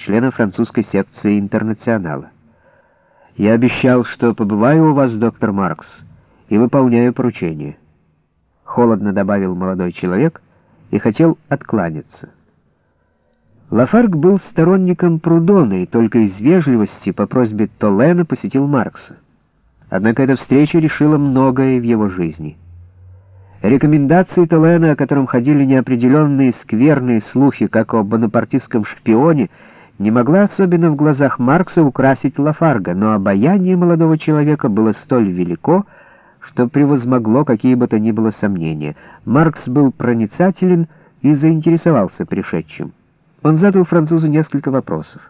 члена французской секции интернационала. «Я обещал, что побываю у вас, доктор Маркс, и выполняю поручение». Холодно добавил молодой человек и хотел откланяться. Лафарг был сторонником Прудона и только из вежливости по просьбе Толена посетил Маркса. Однако эта встреча решила многое в его жизни. Рекомендации Толена, о котором ходили неопределенные скверные слухи, как о бонапартистском шпионе, не могла особенно в глазах Маркса украсить Лафарга, но обаяние молодого человека было столь велико, что превозмогло какие бы то ни было сомнения. Маркс был проницателен и заинтересовался пришедшим. Он задал французу несколько вопросов.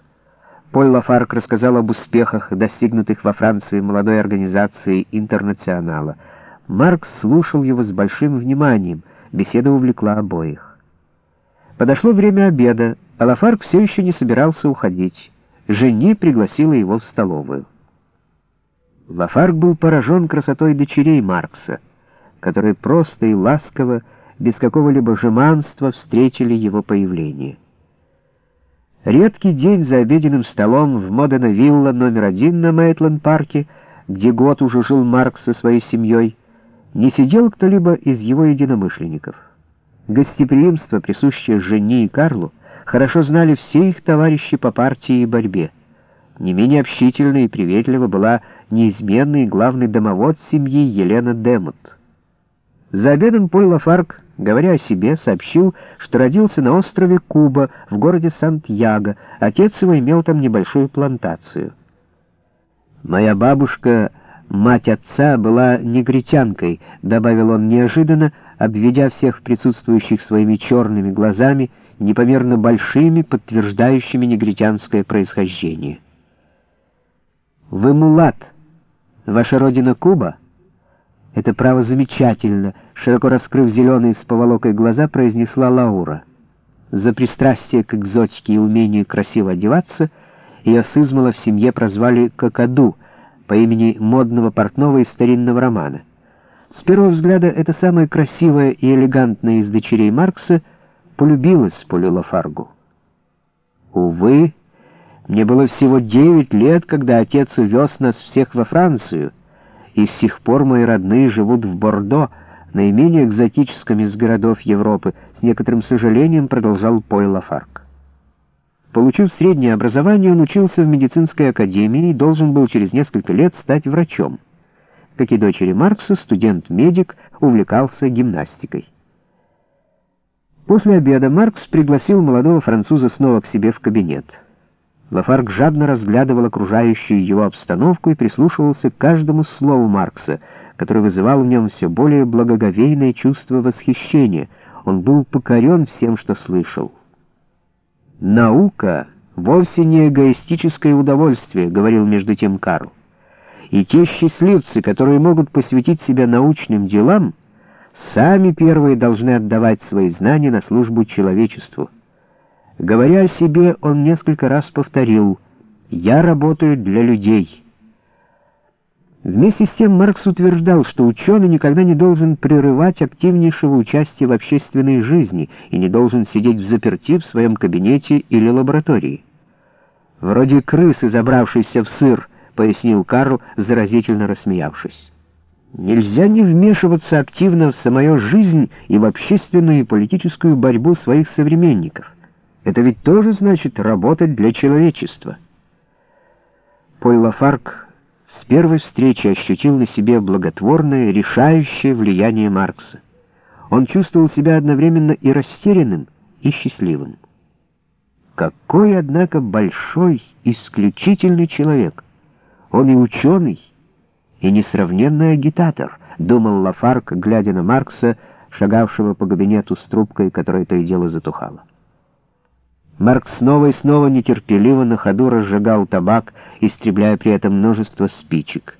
Поль Лафарк рассказал об успехах, достигнутых во Франции молодой организацией «Интернационала». Маркс слушал его с большим вниманием, беседа увлекла обоих. Подошло время обеда, а Лафарк все еще не собирался уходить. Жени пригласила его в столовую. Лафарк был поражен красотой дочерей Маркса, которые просто и ласково, без какого-либо жеманства встретили его появление. Редкий день за обеденным столом в Модена-Вилла номер один на Мейтленд-парке, где год уже жил Маркс со своей семьей, не сидел кто-либо из его единомышленников. Гостеприимство, присущее Жене и Карлу, хорошо знали все их товарищи по партии и борьбе. Не менее общительной и приветлива была неизменный главный домовод семьи Елена Демут. За обедом Поль Лафарк говоря о себе, сообщил, что родился на острове Куба, в городе Сантьяго. Отец его имел там небольшую плантацию. «Моя бабушка, мать отца, была негритянкой», — добавил он неожиданно, обведя всех присутствующих своими черными глазами, непомерно большими, подтверждающими негритянское происхождение. «Вы мулат. Ваша родина Куба?» «Это право замечательно», — широко раскрыв зеленые с поволокой глаза, произнесла Лаура. За пристрастие к экзотике и умению красиво одеваться ее сызмала в семье прозвали «Кокаду» по имени модного портного из старинного романа. С первого взгляда эта самая красивая и элегантная из дочерей Маркса полюбилась Полю Лафаргу. Увы, мне было всего девять лет, когда отец увез нас всех во Францию — и с сих пор мои родные живут в Бордо, наименее экзотическом из городов Европы, с некоторым сожалением продолжал Поль Лафарк. Получив среднее образование, он учился в медицинской академии и должен был через несколько лет стать врачом. Как и дочери Маркса, студент-медик увлекался гимнастикой. После обеда Маркс пригласил молодого француза снова к себе в кабинет. Лафарг жадно разглядывал окружающую его обстановку и прислушивался к каждому слову Маркса, который вызывал в нем все более благоговейное чувство восхищения. Он был покорен всем, что слышал. «Наука вовсе не эгоистическое удовольствие», — говорил между тем Карл. «И те счастливцы, которые могут посвятить себя научным делам, сами первые должны отдавать свои знания на службу человечеству». Говоря о себе, он несколько раз повторил «Я работаю для людей». Вместе с тем Маркс утверждал, что ученый никогда не должен прерывать активнейшего участия в общественной жизни и не должен сидеть в заперти в своем кабинете или лаборатории. «Вроде крысы, забравшейся в сыр», — пояснил Карл, заразительно рассмеявшись. «Нельзя не вмешиваться активно в самую жизнь и в общественную и политическую борьбу своих современников». Это ведь тоже значит работать для человечества. Поль Лафарк с первой встречи ощутил на себе благотворное, решающее влияние Маркса. Он чувствовал себя одновременно и растерянным, и счастливым. Какой, однако, большой, исключительный человек! Он и ученый, и несравненный агитатор, думал Лафарк, глядя на Маркса, шагавшего по кабинету с трубкой, которая то и дело затухала. Марк снова и снова нетерпеливо на ходу разжигал табак, истребляя при этом множество спичек.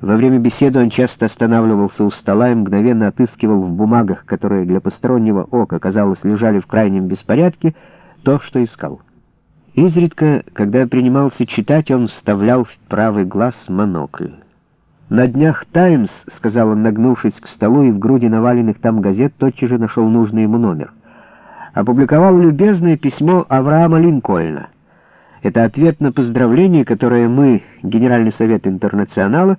Во время беседы он часто останавливался у стола и мгновенно отыскивал в бумагах, которые для постороннего ока, казалось, лежали в крайнем беспорядке, то, что искал. Изредка, когда принимался читать, он вставлял в правый глаз монокль. «На днях «Таймс», — сказал он, нагнувшись к столу, и в груди наваленных там газет тотчас же нашел нужный ему номер опубликовал любезное письмо Авраама Линкольна. Это ответ на поздравление, которое мы, Генеральный совет Интернационала,